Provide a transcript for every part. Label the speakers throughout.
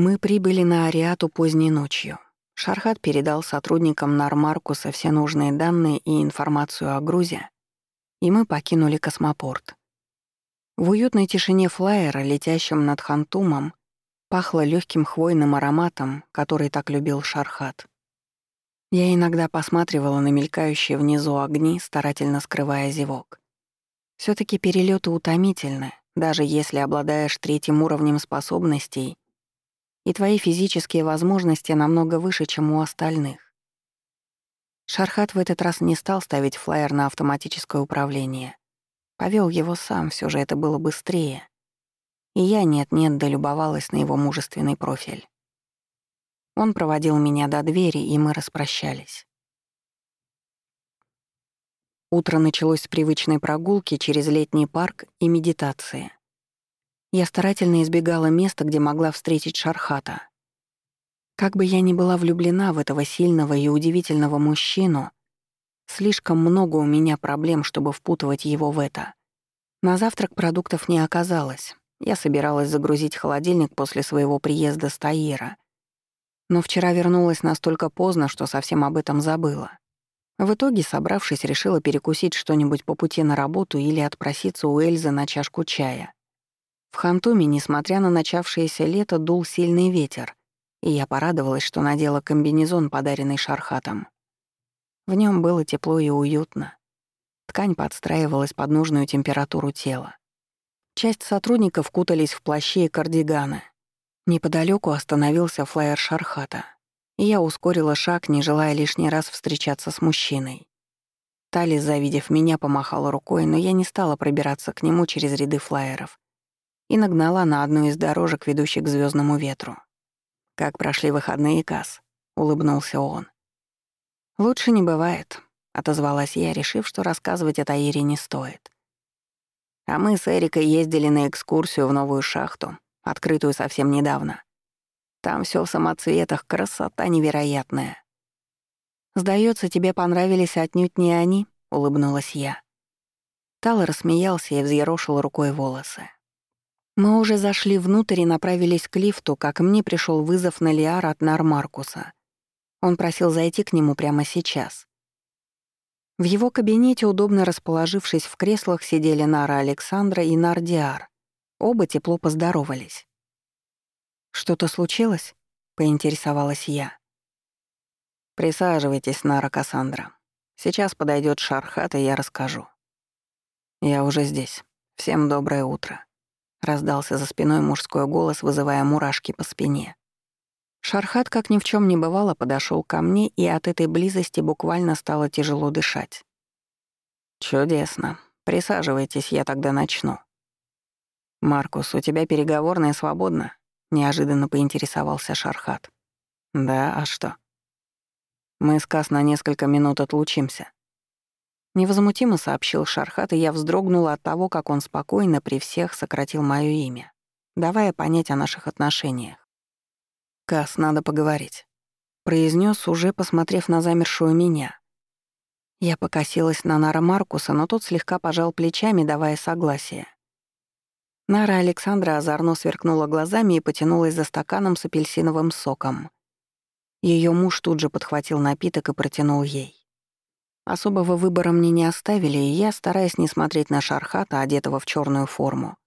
Speaker 1: Мы прибыли на Ариату поздней ночью. Шархат передал сотрудникам Нармаркуса все нужные данные и информацию о грузе, и мы покинули космопорт. В уютной тишине флайера, летящем над Хантумом, пахло легким хвойным ароматом, который так любил Шархат. Я иногда посматривала на мелькающие внизу огни, старательно скрывая зевок. все таки перелеты утомительны, даже если обладаешь третьим уровнем способностей, и твои физические возможности намного выше, чем у остальных. Шархат в этот раз не стал ставить флайер на автоматическое управление. Повел его сам, все же это было быстрее. И я нет-нет долюбовалась на его мужественный профиль. Он проводил меня до двери, и мы распрощались. Утро началось с привычной прогулки через летний парк и медитации. Я старательно избегала места, где могла встретить Шархата. Как бы я ни была влюблена в этого сильного и удивительного мужчину, Слишком много у меня проблем, чтобы впутывать его в это. На завтрак продуктов не оказалось. Я собиралась загрузить холодильник после своего приезда с Таира. Но вчера вернулась настолько поздно, что совсем об этом забыла. В итоге, собравшись, решила перекусить что-нибудь по пути на работу или отпроситься у Эльзы на чашку чая. В Хантуме, несмотря на начавшееся лето, дул сильный ветер, и я порадовалась, что надела комбинезон, подаренный Шархатом. В нем было тепло и уютно. Ткань подстраивалась под нужную температуру тела. Часть сотрудников кутались в плащи и кардиганы. Неподалеку остановился флайер Шархата, и я ускорила шаг, не желая лишний раз встречаться с мужчиной. Тали, завидев меня, помахала рукой, но я не стала пробираться к нему через ряды флайеров и нагнала на одну из дорожек, ведущих к звездному ветру. «Как прошли выходные, Касс?» — улыбнулся он. «Лучше не бывает», — отозвалась я, решив, что рассказывать о Таире не стоит. А мы с Эрикой ездили на экскурсию в новую шахту, открытую совсем недавно. Там все в самоцветах, красота невероятная. Сдается, тебе понравились отнюдь не они», — улыбнулась я. Тал рассмеялся и взъерошил рукой волосы. Мы уже зашли внутрь и направились к лифту, как мне пришел вызов на Лиар от Нармаркуса. Он просил зайти к нему прямо сейчас. В его кабинете, удобно расположившись в креслах, сидели Нара Александра и Нардиар. Оба тепло поздоровались. «Что-то случилось?» — поинтересовалась я. «Присаживайтесь, Нара Кассандра. Сейчас подойдет Шархат, и я расскажу». «Я уже здесь. Всем доброе утро», — раздался за спиной мужской голос, вызывая мурашки по спине. Шархат, как ни в чем не бывало, подошел ко мне, и от этой близости буквально стало тяжело дышать. «Чудесно. Присаживайтесь, я тогда начну». «Маркус, у тебя переговорная свободна?» — неожиданно поинтересовался Шархат. «Да, а что?» «Мы с Кас на несколько минут отлучимся». Невозмутимо сообщил Шархат, и я вздрогнула от того, как он спокойно при всех сократил моё имя, давая понять о наших отношениях. «Кас, надо поговорить», — произнес, уже посмотрев на замершую меня. Я покосилась на Нара Маркуса, но тот слегка пожал плечами, давая согласие. Нара Александра озорно сверкнула глазами и потянулась за стаканом с апельсиновым соком. Ее муж тут же подхватил напиток и протянул ей. Особого выбора мне не оставили, и я, стараясь не смотреть на Шархата, одетого в черную форму,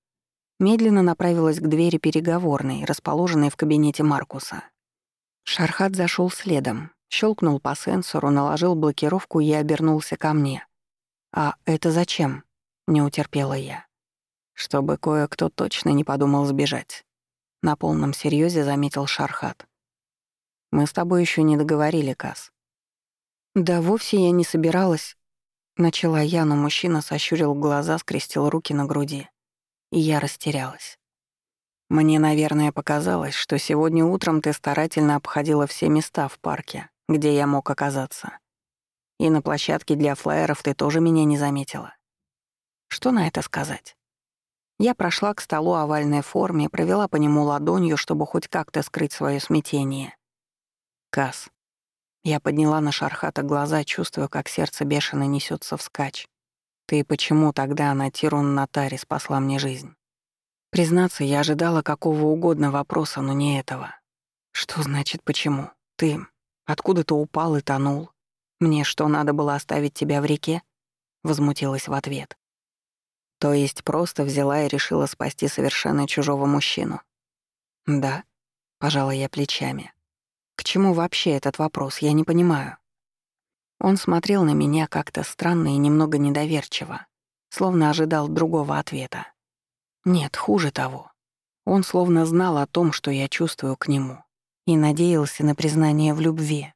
Speaker 1: медленно направилась к двери переговорной, расположенной в кабинете Маркуса. Шархат зашел следом, щелкнул по сенсору, наложил блокировку и обернулся ко мне. «А это зачем?» — не утерпела я. «Чтобы кое-кто точно не подумал сбежать», — на полном серьезе заметил Шархат. «Мы с тобой еще не договорили, Кас. «Да вовсе я не собиралась», — начала я, но мужчина сощурил глаза, скрестил руки на груди и я растерялась. Мне, наверное, показалось, что сегодня утром ты старательно обходила все места в парке, где я мог оказаться. И на площадке для флайеров ты тоже меня не заметила. Что на это сказать? Я прошла к столу овальной форме, провела по нему ладонью, чтобы хоть как-то скрыть свое смятение. Кас. Я подняла на Шархата глаза, чувствуя, как сердце бешено несется вскачь. Ты почему тогда на Тирун Натаре спасла мне жизнь? Признаться, я ожидала какого угодно вопроса, но не этого. «Что значит почему? Ты откуда ты упал и тонул? Мне что, надо было оставить тебя в реке?» Возмутилась в ответ. То есть просто взяла и решила спасти совершенно чужого мужчину? Да, пожала я плечами. К чему вообще этот вопрос, я не понимаю. Он смотрел на меня как-то странно и немного недоверчиво, словно ожидал другого ответа. Нет, хуже того. Он словно знал о том, что я чувствую к нему, и надеялся на признание в любви.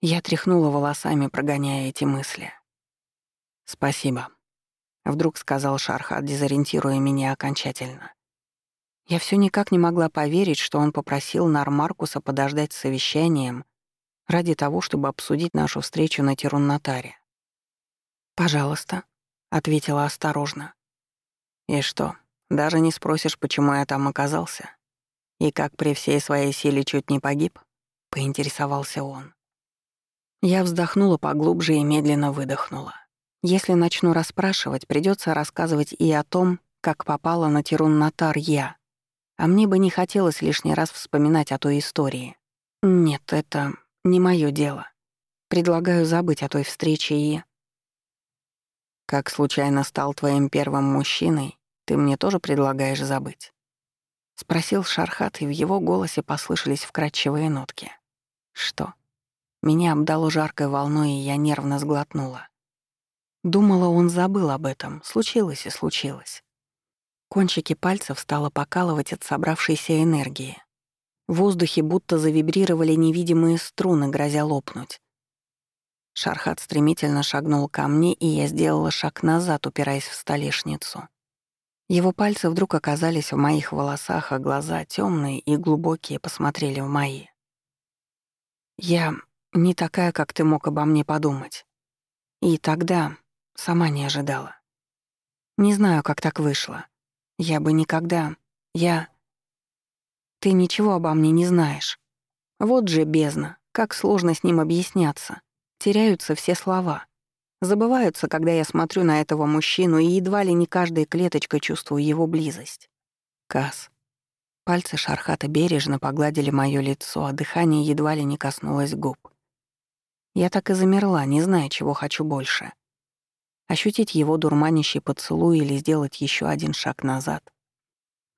Speaker 1: Я тряхнула волосами, прогоняя эти мысли. «Спасибо», — вдруг сказал Шархат, дезориентируя меня окончательно. Я все никак не могла поверить, что он попросил Нармаркуса подождать с совещанием ради того, чтобы обсудить нашу встречу на Тируннатаре. «Пожалуйста», — ответила осторожно. «И что, даже не спросишь, почему я там оказался? И как при всей своей силе чуть не погиб?» — поинтересовался он. Я вздохнула поглубже и медленно выдохнула. Если начну расспрашивать, придется рассказывать и о том, как попала на Тирун-Натар я. А мне бы не хотелось лишний раз вспоминать о той истории. Нет, это не мое дело. Предлагаю забыть о той встрече и... Как случайно стал твоим первым мужчиной, ты мне тоже предлагаешь забыть? Спросил Шархат, и в его голосе послышались вкрадчивые нотки. Что? Меня обдало жаркой волной, и я нервно сглотнула. Думала, он забыл об этом. Случилось и случилось. Кончики пальцев стало покалывать от собравшейся энергии. В воздухе будто завибрировали невидимые струны, грозя лопнуть. Шархат стремительно шагнул ко мне, и я сделала шаг назад, упираясь в столешницу. Его пальцы вдруг оказались в моих волосах, а глаза, темные и глубокие, посмотрели в мои. «Я не такая, как ты мог обо мне подумать. И тогда, Сама не ожидала. Не знаю, как так вышло. Я бы никогда... Я... Ты ничего обо мне не знаешь. Вот же бездна, как сложно с ним объясняться. Теряются все слова. Забываются, когда я смотрю на этого мужчину, и едва ли не каждой клеточкой чувствую его близость. Кас. Пальцы Шархата бережно погладили моё лицо, а дыхание едва ли не коснулось губ. Я так и замерла, не зная, чего хочу больше ощутить его дурманящий поцелуй или сделать еще один шаг назад.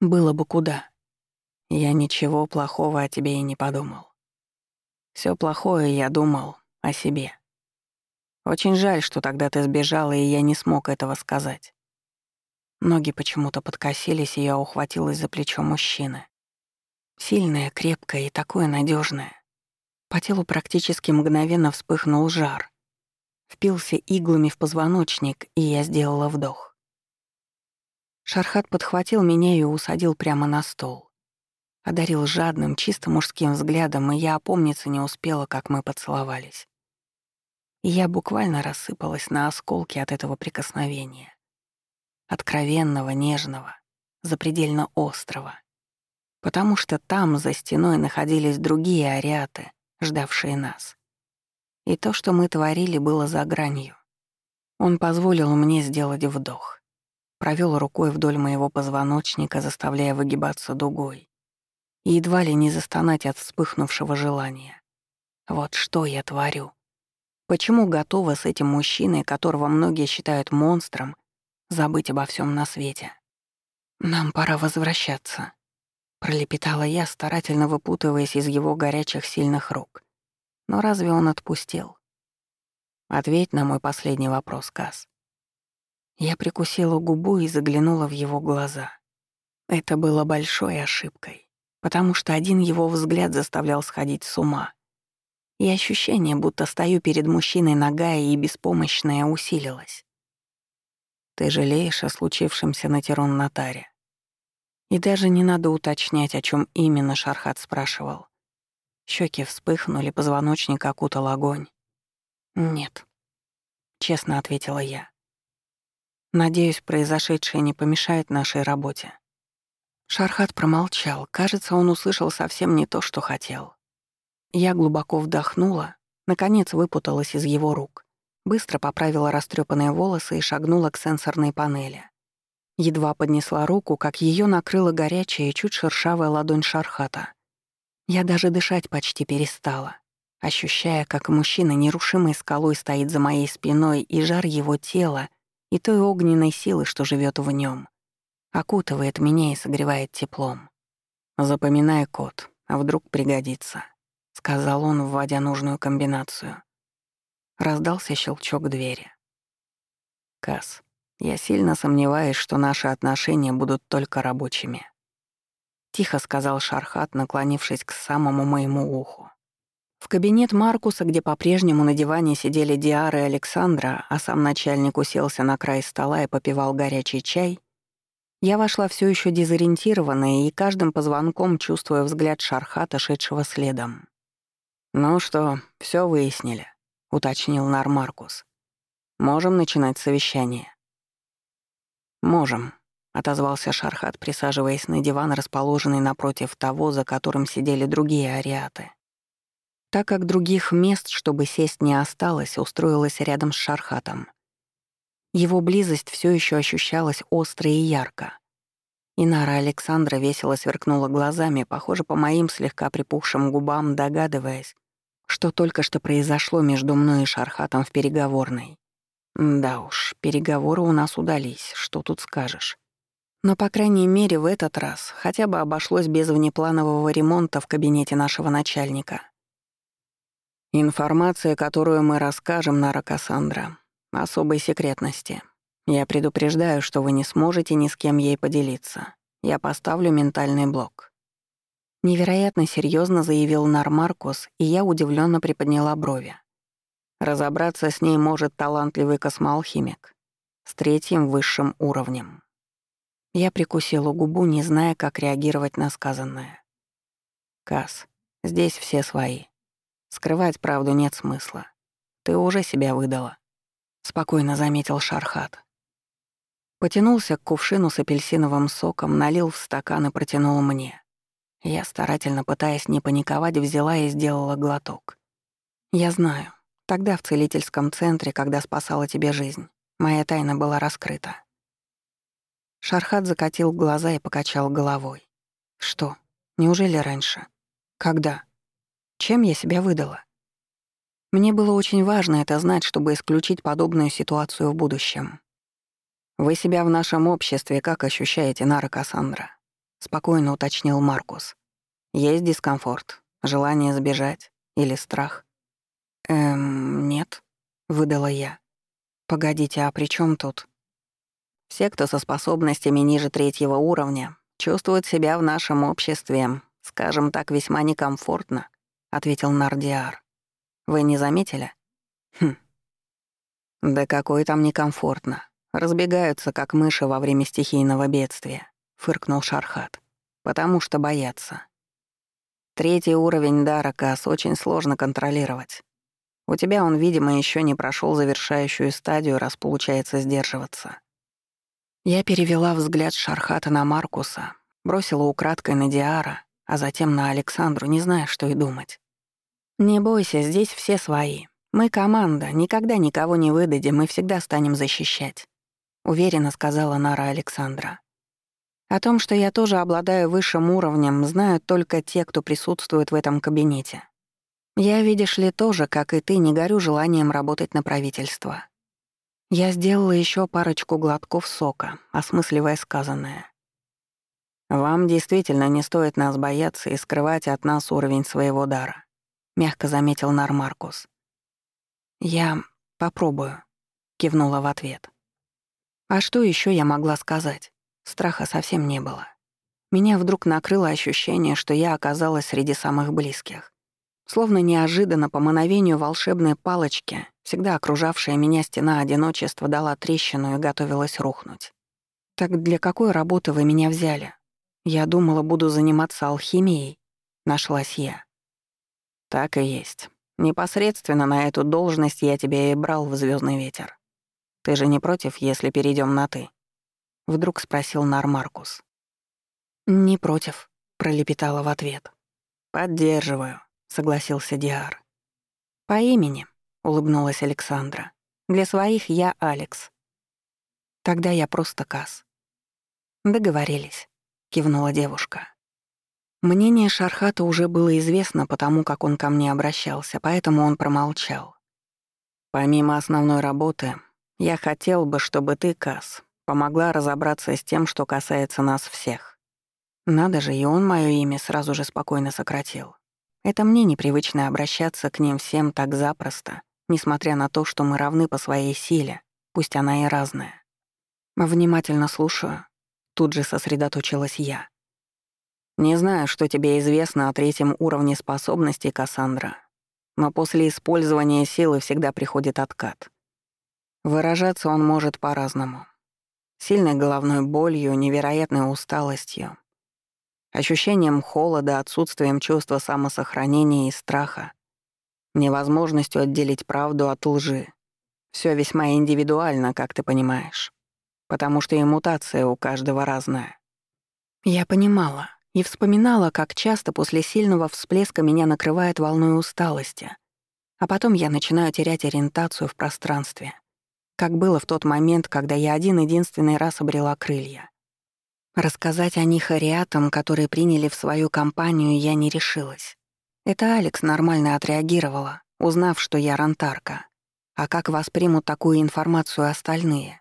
Speaker 1: Было бы куда. Я ничего плохого о тебе и не подумал. Все плохое я думал о себе. Очень жаль, что тогда ты сбежала, и я не смог этого сказать. Ноги почему-то подкосились, и я ухватилась за плечо мужчины. Сильное, крепкое и такое надежное. По телу практически мгновенно вспыхнул жар, впился иглами в позвоночник, и я сделала вдох. Шархат подхватил меня и усадил прямо на стол. Одарил жадным, чисто мужским взглядом, и я опомниться не успела, как мы поцеловались. И я буквально рассыпалась на осколки от этого прикосновения. Откровенного, нежного, запредельно острого. Потому что там, за стеной, находились другие ариаты, ждавшие нас. И то, что мы творили, было за гранью. Он позволил мне сделать вдох. Провел рукой вдоль моего позвоночника, заставляя выгибаться дугой. И едва ли не застонать от вспыхнувшего желания. Вот что я творю. Почему готова с этим мужчиной, которого многие считают монстром, забыть обо всем на свете? «Нам пора возвращаться», — пролепетала я, старательно выпутываясь из его горячих сильных рук. Но разве он отпустил? Ответь на мой последний вопрос, Кас. Я прикусила губу и заглянула в его глаза. Это было большой ошибкой, потому что один его взгляд заставлял сходить с ума. И ощущение, будто стою перед мужчиной нагая и беспомощная, усилилось. Ты жалеешь о случившемся на Тирон-Натаре. И даже не надо уточнять, о чем именно Шархат спрашивал. Щеки вспыхнули, позвоночник окутал огонь. «Нет», — честно ответила я. «Надеюсь, произошедшее не помешает нашей работе». Шархат промолчал. Кажется, он услышал совсем не то, что хотел. Я глубоко вдохнула, наконец выпуталась из его рук, быстро поправила растрепанные волосы и шагнула к сенсорной панели. Едва поднесла руку, как ее накрыла горячая и чуть шершавая ладонь Шархата. Я даже дышать почти перестала, ощущая, как мужчина нерушимой скалой стоит за моей спиной, и жар его тела, и той огненной силы, что живет в нем, окутывает меня и согревает теплом. «Запоминай код, а вдруг пригодится», — сказал он, вводя нужную комбинацию. Раздался щелчок двери. «Касс, я сильно сомневаюсь, что наши отношения будут только рабочими», — тихо сказал Шархат, наклонившись к самому моему уху. В кабинет Маркуса, где по-прежнему на диване сидели Диара и Александра, а сам начальник уселся на край стола и попивал горячий чай, я вошла все еще дезориентированная и каждым позвонком чувствуя взгляд Шархата, шедшего следом. «Ну что, все выяснили», — уточнил Нар Маркус. «Можем начинать совещание». «Можем», — отозвался Шархат, присаживаясь на диван, расположенный напротив того, за которым сидели другие ариаты. Так как других мест, чтобы сесть, не осталось, устроилась рядом с Шархатом. Его близость все еще ощущалась остро и ярко. Инара Александра весело сверкнула глазами, похоже, по моим слегка припухшим губам, догадываясь, что только что произошло между мной и Шархатом в переговорной. Да уж, переговоры у нас удались, что тут скажешь. Но, по крайней мере, в этот раз хотя бы обошлось без внепланового ремонта в кабинете нашего начальника. Информация, которую мы расскажем, Нара Кассандра, особой секретности. Я предупреждаю, что вы не сможете ни с кем ей поделиться. Я поставлю ментальный блок. Невероятно серьезно заявил Нар Маркус, и я удивленно приподняла брови. Разобраться с ней может талантливый космоалхимик с третьим высшим уровнем. Я прикусила губу, не зная, как реагировать на сказанное. Кас, здесь все свои. Скрывать правду нет смысла. Ты уже себя выдала. Спокойно заметил Шархат. Потянулся к кувшину с апельсиновым соком, налил в стакан и протянул мне. Я, старательно пытаясь не паниковать, взяла и сделала глоток. Я знаю, тогда в целительском центре, когда спасала тебе жизнь, моя тайна была раскрыта. Шархат закатил глаза и покачал головой. Что? Неужели раньше? Когда? Чем я себя выдала? Мне было очень важно это знать, чтобы исключить подобную ситуацию в будущем. «Вы себя в нашем обществе как ощущаете, Нара Кассандра?» — спокойно уточнил Маркус. «Есть дискомфорт, желание сбежать или страх?» «Эм, нет», — выдала я. «Погодите, а при чем тут?» «Все, кто со способностями ниже третьего уровня, чувствуют себя в нашем обществе, скажем так, весьма некомфортно», ответил Нардиар. Вы не заметили? Хм. Да какой там некомфортно. Разбегаются, как мыши во время стихийного бедствия, фыркнул Шархат. Потому что боятся. Третий уровень дара Кас очень сложно контролировать. У тебя он, видимо, еще не прошел завершающую стадию, раз получается сдерживаться. Я перевела взгляд Шархата на Маркуса, бросила украдкой на Диара, а затем на Александру, не зная, что и думать. «Не бойся, здесь все свои. Мы команда, никогда никого не выдадим и всегда станем защищать», — уверенно сказала Нара Александра. «О том, что я тоже обладаю высшим уровнем, знают только те, кто присутствует в этом кабинете. Я, видишь ли, тоже, как и ты, не горю желанием работать на правительство». Я сделала еще парочку глотков сока, осмысливая сказанное. «Вам действительно не стоит нас бояться и скрывать от нас уровень своего дара. — мягко заметил Нармаркус. «Я попробую», — кивнула в ответ. А что еще я могла сказать? Страха совсем не было. Меня вдруг накрыло ощущение, что я оказалась среди самых близких. Словно неожиданно по мановению волшебной палочки, всегда окружавшая меня стена одиночества дала трещину и готовилась рухнуть. «Так для какой работы вы меня взяли? Я думала, буду заниматься алхимией», — нашлась я. Так и есть. Непосредственно на эту должность я тебя и брал в звездный ветер. Ты же не против, если перейдем на «ты»?» Вдруг спросил Нармаркус. «Не против», — пролепетала в ответ. «Поддерживаю», — согласился Диар. «По имени», — улыбнулась Александра. «Для своих я Алекс». «Тогда я просто Кас». «Договорились», — кивнула девушка. Мнение Шархата уже было известно потому, как он ко мне обращался, поэтому он промолчал. Помимо основной работы, я хотел бы, чтобы ты, Кас, помогла разобраться с тем, что касается нас всех. Надо же, и он моё имя сразу же спокойно сократил. Это мне непривычно обращаться к ним всем так запросто, несмотря на то, что мы равны по своей силе, пусть она и разная. Внимательно слушаю. Тут же сосредоточилась я. Не знаю, что тебе известно о третьем уровне способностей, Кассандра, но после использования силы всегда приходит откат. Выражаться он может по-разному. Сильной головной болью, невероятной усталостью, ощущением холода, отсутствием чувства самосохранения и страха, невозможностью отделить правду от лжи. Все весьма индивидуально, как ты понимаешь, потому что и мутация у каждого разная. Я понимала, и вспоминала, как часто после сильного всплеска меня накрывает волной усталости, а потом я начинаю терять ориентацию в пространстве, как было в тот момент, когда я один-единственный раз обрела крылья. Рассказать о них ариатам, которые приняли в свою компанию, я не решилась. Это Алекс нормально отреагировала, узнав, что я рантарка. А как воспримут такую информацию остальные?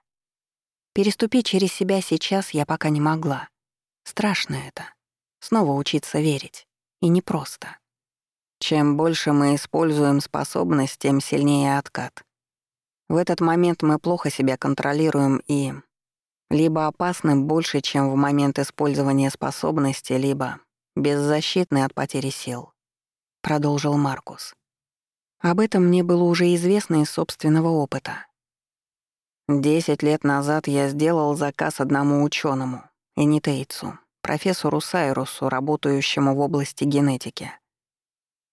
Speaker 1: Переступить через себя сейчас я пока не могла. Страшно это. Снова учиться верить. И непросто. Чем больше мы используем способность, тем сильнее откат. В этот момент мы плохо себя контролируем и либо опасны больше, чем в момент использования способности, либо беззащитны от потери сил, продолжил Маркус. Об этом мне было уже известно из собственного опыта. Десять лет назад я сделал заказ одному учёному, Энитейцу, профессору Сайрусу, работающему в области генетики,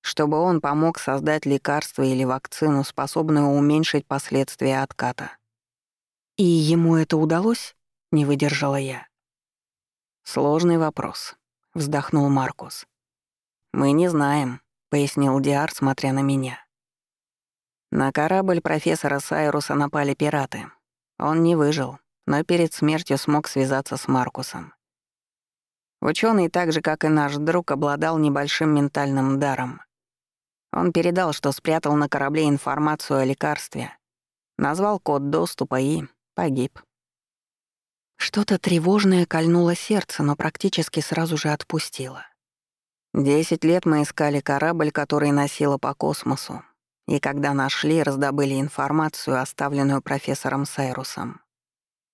Speaker 1: чтобы он помог создать лекарство или вакцину, способную уменьшить последствия отката. «И ему это удалось?» — не выдержала я. «Сложный вопрос», — вздохнул Маркус. «Мы не знаем», — пояснил Диар, смотря на меня. На корабль профессора Сайруса напали пираты. Он не выжил, но перед смертью смог связаться с Маркусом. Ученый, так же как и наш друг, обладал небольшим ментальным даром. Он передал, что спрятал на корабле информацию о лекарстве, назвал код доступа и погиб. Что-то тревожное кольнуло сердце, но практически сразу же отпустило. Десять лет мы искали корабль, который носило по космосу, и когда нашли, раздобыли информацию, оставленную профессором Сайрусом.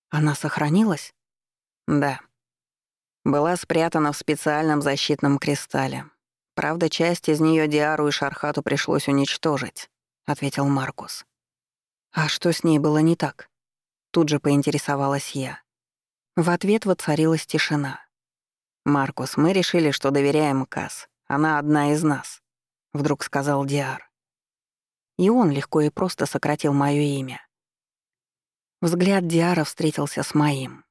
Speaker 1: Она сохранилась? Да была спрятана в специальном защитном кристалле. Правда, часть из нее Диару и Шархату пришлось уничтожить, ответил Маркус. А что с ней было не так? Тут же поинтересовалась я. В ответ воцарилась тишина. «Маркус, мы решили, что доверяем Кас. Она одна из нас», — вдруг сказал Диар. И он легко и просто сократил моё имя. Взгляд Диара встретился с моим.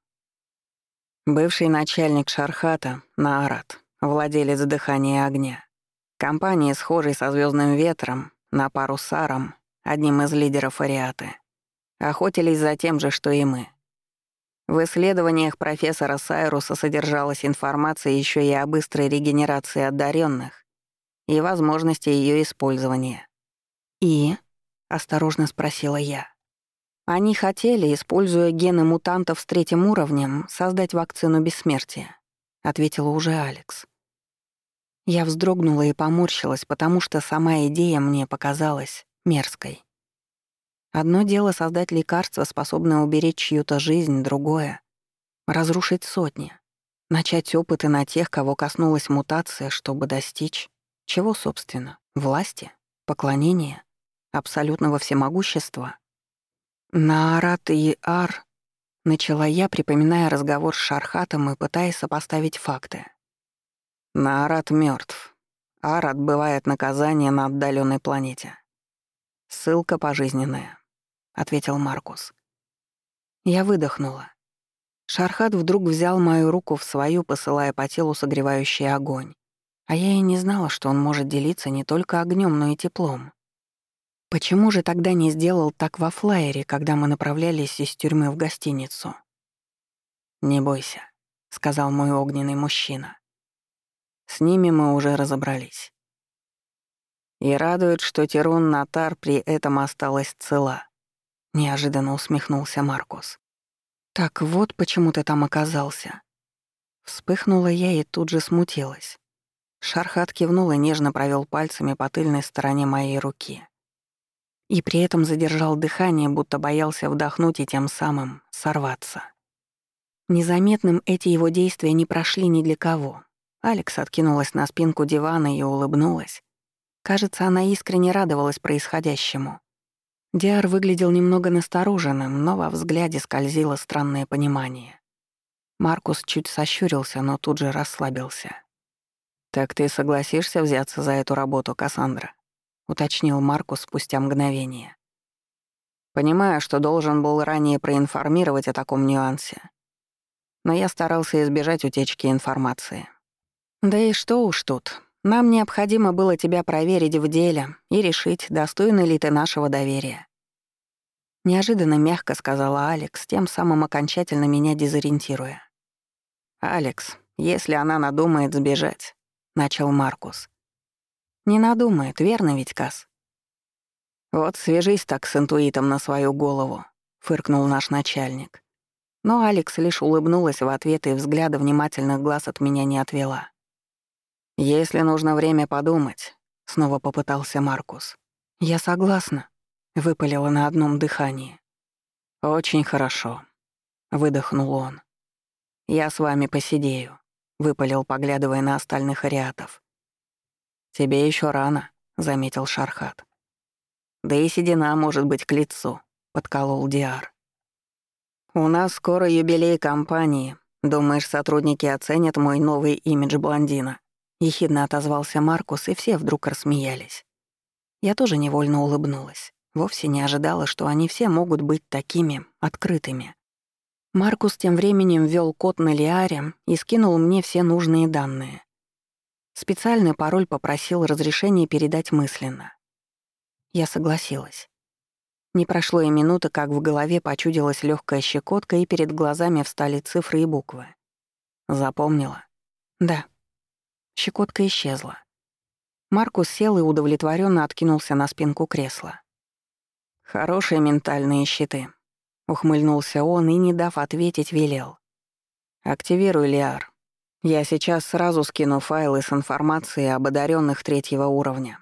Speaker 1: Бывший начальник Шархата, Наарат, владелец дыхания огня. Компании, схожей со звездным ветром, на пару с Аром, одним из лидеров Ариаты, охотились за тем же, что и мы. В исследованиях профессора Сайруса содержалась информация еще и о быстрой регенерации одаренных и возможности ее использования. «И?» — осторожно спросила я. Они хотели, используя гены мутантов с третьим уровнем, создать вакцину бессмертия, ответила уже Алекс. Я вздрогнула и поморщилась, потому что сама идея мне показалась мерзкой. Одно дело создать лекарство, способное уберечь чью-то жизнь, другое — разрушить сотни, начать опыты на тех, кого коснулась мутация, чтобы достичь чего, собственно, власти, поклонения, абсолютного всемогущества — «Наарат и Ар», — начала я, припоминая разговор с Шархатом и пытаясь сопоставить факты. «Наарат мертв. Ар отбывает наказание на отдаленной планете. Ссылка пожизненная», — ответил Маркус. Я выдохнула. Шархат вдруг взял мою руку в свою, посылая по телу согревающий огонь. А я и не знала, что он может делиться не только огнем, но и теплом. Почему же тогда не сделал так во флайере, когда мы направлялись из тюрьмы в гостиницу? «Не бойся», — сказал мой огненный мужчина. С ними мы уже разобрались. И радует, что Тирун Натар при этом осталась цела. Неожиданно усмехнулся Маркус. «Так вот почему ты там оказался». Вспыхнула я и тут же смутилась. Шархат кивнул и нежно провел пальцами по тыльной стороне моей руки. И при этом задержал дыхание, будто боялся вдохнуть и тем самым сорваться. Незаметным эти его действия не прошли ни для кого. Алекс откинулась на спинку дивана и улыбнулась. Кажется, она искренне радовалась происходящему. Диар выглядел немного настороженным, но во взгляде скользило странное понимание. Маркус чуть сощурился, но тут же расслабился. «Так ты согласишься взяться за эту работу, Кассандра?» — уточнил Маркус спустя мгновение. «Понимаю, что должен был ранее проинформировать о таком нюансе. Но я старался избежать утечки информации. Да и что уж тут. Нам необходимо было тебя проверить в деле и решить, достойна ли ты нашего доверия». Неожиданно мягко сказала Алекс, тем самым окончательно меня дезориентируя. «Алекс, если она надумает сбежать, начал Маркус. «Не надумает, верно ведь, Кас?» «Вот свяжись так с интуитом на свою голову», — фыркнул наш начальник. Но Алекс лишь улыбнулась в ответ и взгляда внимательных глаз от меня не отвела. «Если нужно время подумать», — снова попытался Маркус. «Я согласна», — выпалила на одном дыхании. «Очень хорошо», — выдохнул он. «Я с вами посидею. — выпалил, поглядывая на остальных ариатов. «Тебе еще рано», — заметил Шархат. «Да и седина может быть к лицу», — подколол Диар. «У нас скоро юбилей компании. Думаешь, сотрудники оценят мой новый имидж блондина?» Ехидно отозвался Маркус, и все вдруг рассмеялись. Я тоже невольно улыбнулась. Вовсе не ожидала, что они все могут быть такими открытыми. Маркус тем временем ввел код на Лиаре и скинул мне все нужные данные. Специальный пароль попросил разрешения передать мысленно. Я согласилась. Не прошло и минуты, как в голове почудилась легкая щекотка, и перед глазами встали цифры и буквы. Запомнила? Да. Щекотка исчезла. Маркус сел и удовлетворенно откинулся на спинку кресла. Хорошие ментальные щиты, Ухмыльнулся он и, не дав ответить, велел. «Активируй Лиар. Я сейчас сразу скину файлы с информацией об одаренных третьего уровня».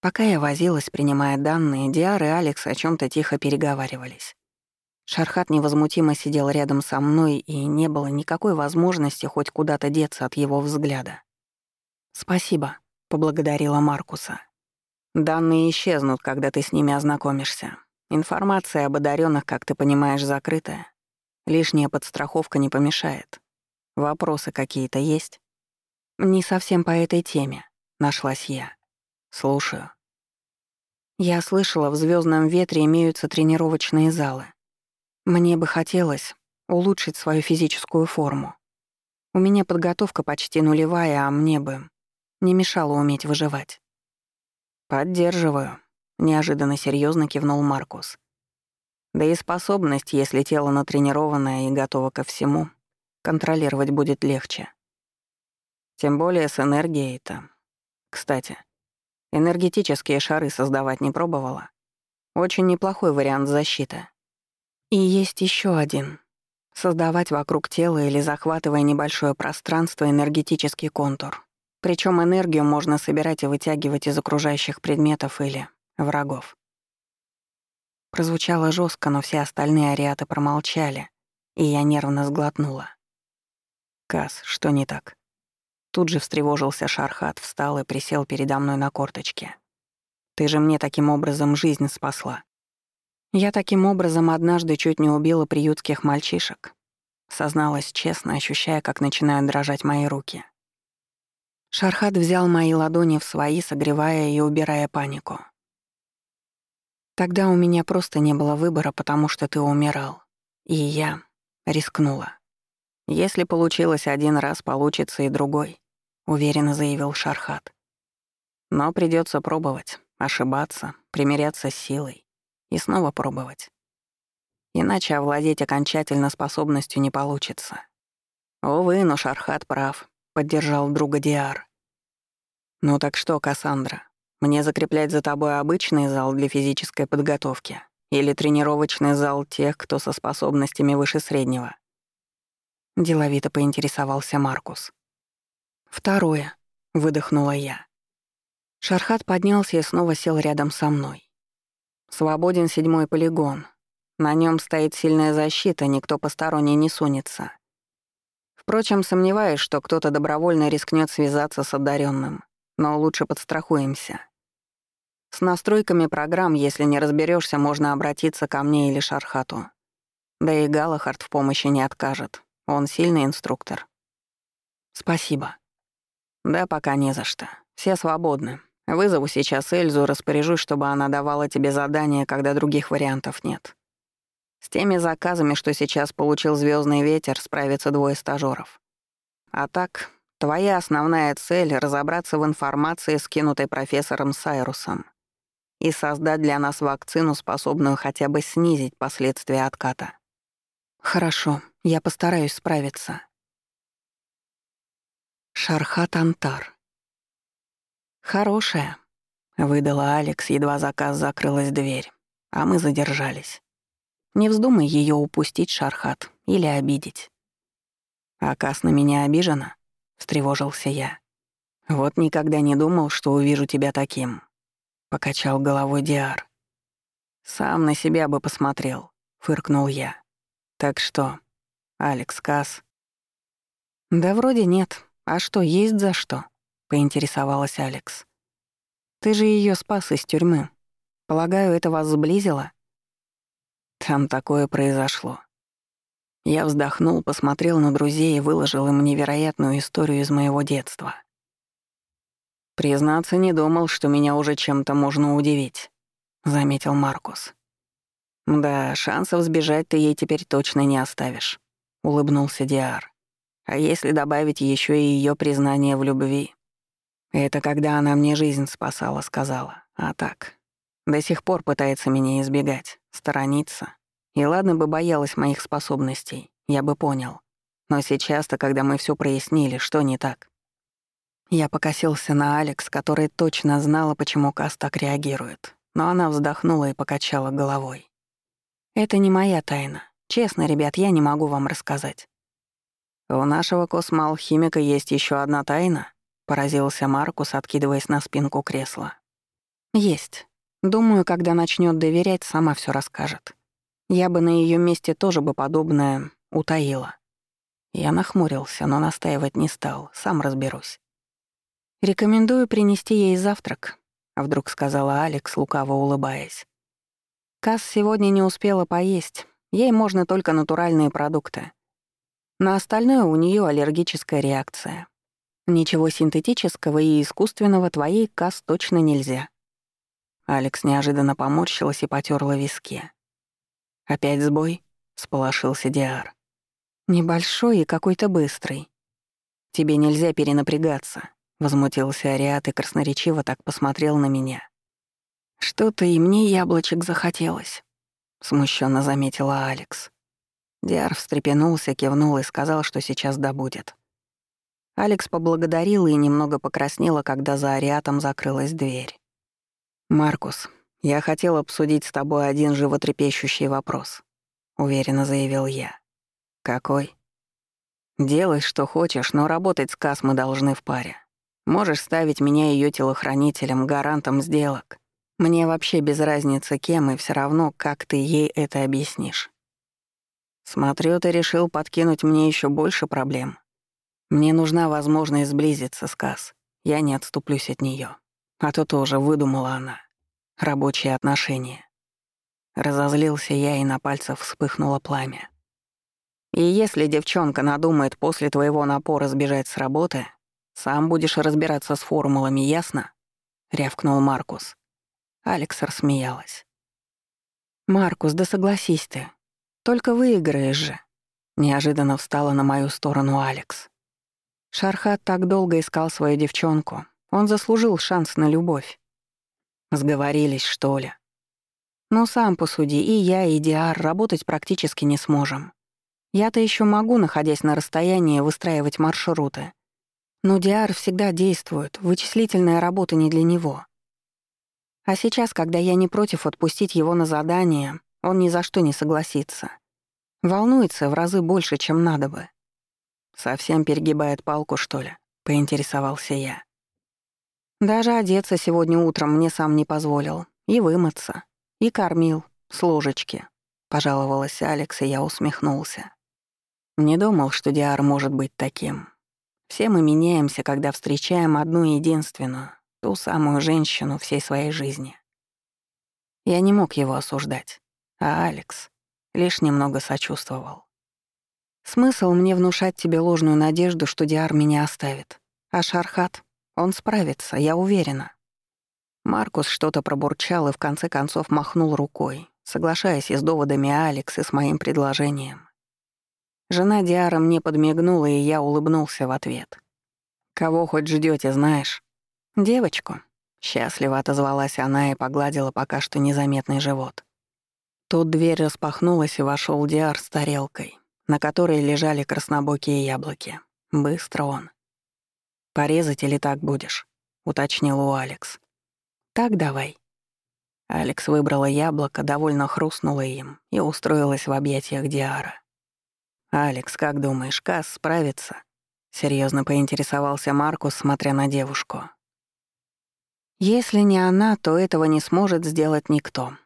Speaker 1: Пока я возилась, принимая данные, Диар и Алекс о чем то тихо переговаривались. Шархат невозмутимо сидел рядом со мной, и не было никакой возможности хоть куда-то деться от его взгляда. «Спасибо», — поблагодарила Маркуса. «Данные исчезнут, когда ты с ними ознакомишься. Информация об одаренных, как ты понимаешь, закрытая. Лишняя подстраховка не помешает. Вопросы какие-то есть? Не совсем по этой теме, нашлась я. Слушаю. Я слышала, в звездном ветре имеются тренировочные залы. Мне бы хотелось улучшить свою физическую форму. У меня подготовка почти нулевая, а мне бы не мешало уметь выживать. Поддерживаю, Неожиданно серьезно кивнул Маркус. Да и способность, если тело натренированное и готово ко всему, контролировать будет легче. Тем более с энергией-то. Кстати, энергетические шары создавать не пробовала. Очень неплохой вариант защиты. И есть еще один. Создавать вокруг тела или захватывая небольшое пространство энергетический контур. Причем энергию можно собирать и вытягивать из окружающих предметов или врагов. Прозвучало жестко, но все остальные ариаты промолчали, и я нервно сглотнула. «Кас, что не так?» Тут же встревожился Шархат, встал и присел передо мной на корточке. «Ты же мне таким образом жизнь спасла. Я таким образом однажды чуть не убила приютских мальчишек», созналась честно, ощущая, как начинают дрожать мои руки. Шархат взял мои ладони в свои, согревая и убирая панику. Тогда у меня просто не было выбора, потому что ты умирал. И я рискнула. Если получилось один раз, получится и другой, уверенно заявил Шархат. Но придется пробовать, ошибаться, примиряться с силой и снова пробовать. Иначе овладеть окончательно способностью не получится. Увы, но Шархат прав. Поддержал друга Диар. «Ну так что, Кассандра, мне закреплять за тобой обычный зал для физической подготовки или тренировочный зал тех, кто со способностями выше среднего?» Деловито поинтересовался Маркус. «Второе», — выдохнула я. Шархат поднялся и снова сел рядом со мной. «Свободен седьмой полигон. На нем стоит сильная защита, никто посторонний не сунется. Впрочем, сомневаюсь, что кто-то добровольно рискнет связаться с одаренным, но лучше подстрахуемся. С настройками программ, если не разберешься, можно обратиться ко мне или Шархату. Да и Галахард в помощи не откажет. Он сильный инструктор. Спасибо. Да пока не за что. Все свободны. Вызову сейчас Эльзу, распоряжусь, чтобы она давала тебе задания, когда других вариантов нет. С теми заказами, что сейчас получил Звездный ветер, справятся двое стажеров. А так, твоя основная цель — разобраться в информации, скинутой профессором Сайрусом, и создать для нас вакцину, способную хотя бы снизить последствия отката. Хорошо, я постараюсь справиться. Шархат Антар. Хорошая, выдала Алекс, едва заказ закрылась дверь, а мы задержались. Не вздумай ее упустить, Шархат, или обидеть. «Акас на меня обижена?» — встревожился я. «Вот никогда не думал, что увижу тебя таким», — покачал головой Диар. «Сам на себя бы посмотрел», — фыркнул я. «Так что, Алекс Касс?» «Да вроде нет. А что, есть за что?» — поинтересовалась Алекс. «Ты же ее спас из тюрьмы. Полагаю, это вас сблизило?» Там такое произошло. Я вздохнул, посмотрел на друзей и выложил им невероятную историю из моего детства. «Признаться, не думал, что меня уже чем-то можно удивить», — заметил Маркус. «Да, шансов сбежать ты ей теперь точно не оставишь», — улыбнулся Диар. «А если добавить еще и ее признание в любви?» «Это когда она мне жизнь спасала», — сказала. «А так, до сих пор пытается меня избегать, сторониться. И ладно бы боялась моих способностей, я бы понял. Но сейчас-то, когда мы все прояснили, что не так? Я покосился на Алекс, которая точно знала, почему Кас так реагирует. Но она вздохнула и покачала головой. «Это не моя тайна. Честно, ребят, я не могу вам рассказать». «У нашего космоалхимика есть еще одна тайна?» — поразился Маркус, откидываясь на спинку кресла. «Есть. Думаю, когда начнет доверять, сама все расскажет. Я бы на ее месте тоже бы подобное утаила. Я нахмурился, но настаивать не стал, сам разберусь. «Рекомендую принести ей завтрак», — вдруг сказала Алекс, лукаво улыбаясь. «Касс сегодня не успела поесть, ей можно только натуральные продукты. На остальное у нее аллергическая реакция. Ничего синтетического и искусственного твоей Касс точно нельзя. Алекс неожиданно поморщилась и потерла виски. «Опять сбой?» — сполошился Диар. «Небольшой и какой-то быстрый. Тебе нельзя перенапрягаться», — возмутился Ариат и красноречиво так посмотрел на меня. «Что-то и мне яблочек захотелось», — смущенно заметила Алекс. Диар встрепенулся, кивнул и сказал, что сейчас добудет. Алекс поблагодарила и немного покраснела, когда за Ариатом закрылась дверь. «Маркус, я хотел обсудить с тобой один животрепещущий вопрос», — уверенно заявил я. «Какой?» «Делай, что хочешь, но работать с Кас мы должны в паре. Можешь ставить меня ее телохранителем, гарантом сделок. Мне вообще без разницы кем, и все равно, как ты ей это объяснишь. Смотрю, ты решил подкинуть мне еще больше проблем. Мне нужна возможность сблизиться с Кас. Я не отступлюсь от нее. А то тоже выдумала она. Рабочие отношения. Разозлился я, и на пальцах вспыхнуло пламя. И если девчонка надумает после твоего напора сбежать с работы, сам будешь разбираться с формулами, ясно? рявкнул Маркус. Алекс рассмеялась. «Маркус, да согласись ты. Только выиграешь же». Неожиданно встала на мою сторону Алекс. Шархат так долго искал свою девчонку, он заслужил шанс на любовь. Сговорились, что ли? Ну, сам посуди, и я, и Диар работать практически не сможем. Я-то еще могу, находясь на расстоянии, выстраивать маршруты. Но Диар всегда действует, вычислительная работа не для него. А сейчас, когда я не против отпустить его на задание, он ни за что не согласится. Волнуется в разы больше, чем надо бы. «Совсем перегибает палку, что ли?» — поинтересовался я. Даже одеться сегодня утром мне сам не позволил. И вымыться. И кормил. С ложечки. Пожаловалась Алекс, и я усмехнулся. Не думал, что Диар может быть таким. Все мы меняемся, когда встречаем одну единственную, ту самую женщину всей своей жизни. Я не мог его осуждать, а Алекс лишь немного сочувствовал. Смысл мне внушать тебе ложную надежду, что Диар меня оставит. А Шархат, он справится, я уверена. Маркус что-то пробурчал и в конце концов махнул рукой, соглашаясь и с доводами Алекс, и с моим предложением. Жена Диара мне подмигнула, и я улыбнулся в ответ. «Кого хоть ждете, знаешь?» «Девочку». Счастливо отозвалась она и погладила пока что незаметный живот. Тут дверь распахнулась, и вошел Диар с тарелкой, на которой лежали краснобокие яблоки. Быстро он. «Порезать или так будешь?» — уточнил у Алекс. «Так давай». Алекс выбрала яблоко, довольно хрустнула им и устроилась в объятиях Диара. «Алекс, как думаешь, Касс справится?» — серьезно поинтересовался Маркус, смотря на девушку. «Если не она, то этого не сможет сделать никто»,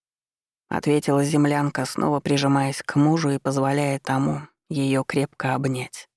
Speaker 1: — ответила землянка, снова прижимаясь к мужу и позволяя тому ее крепко обнять.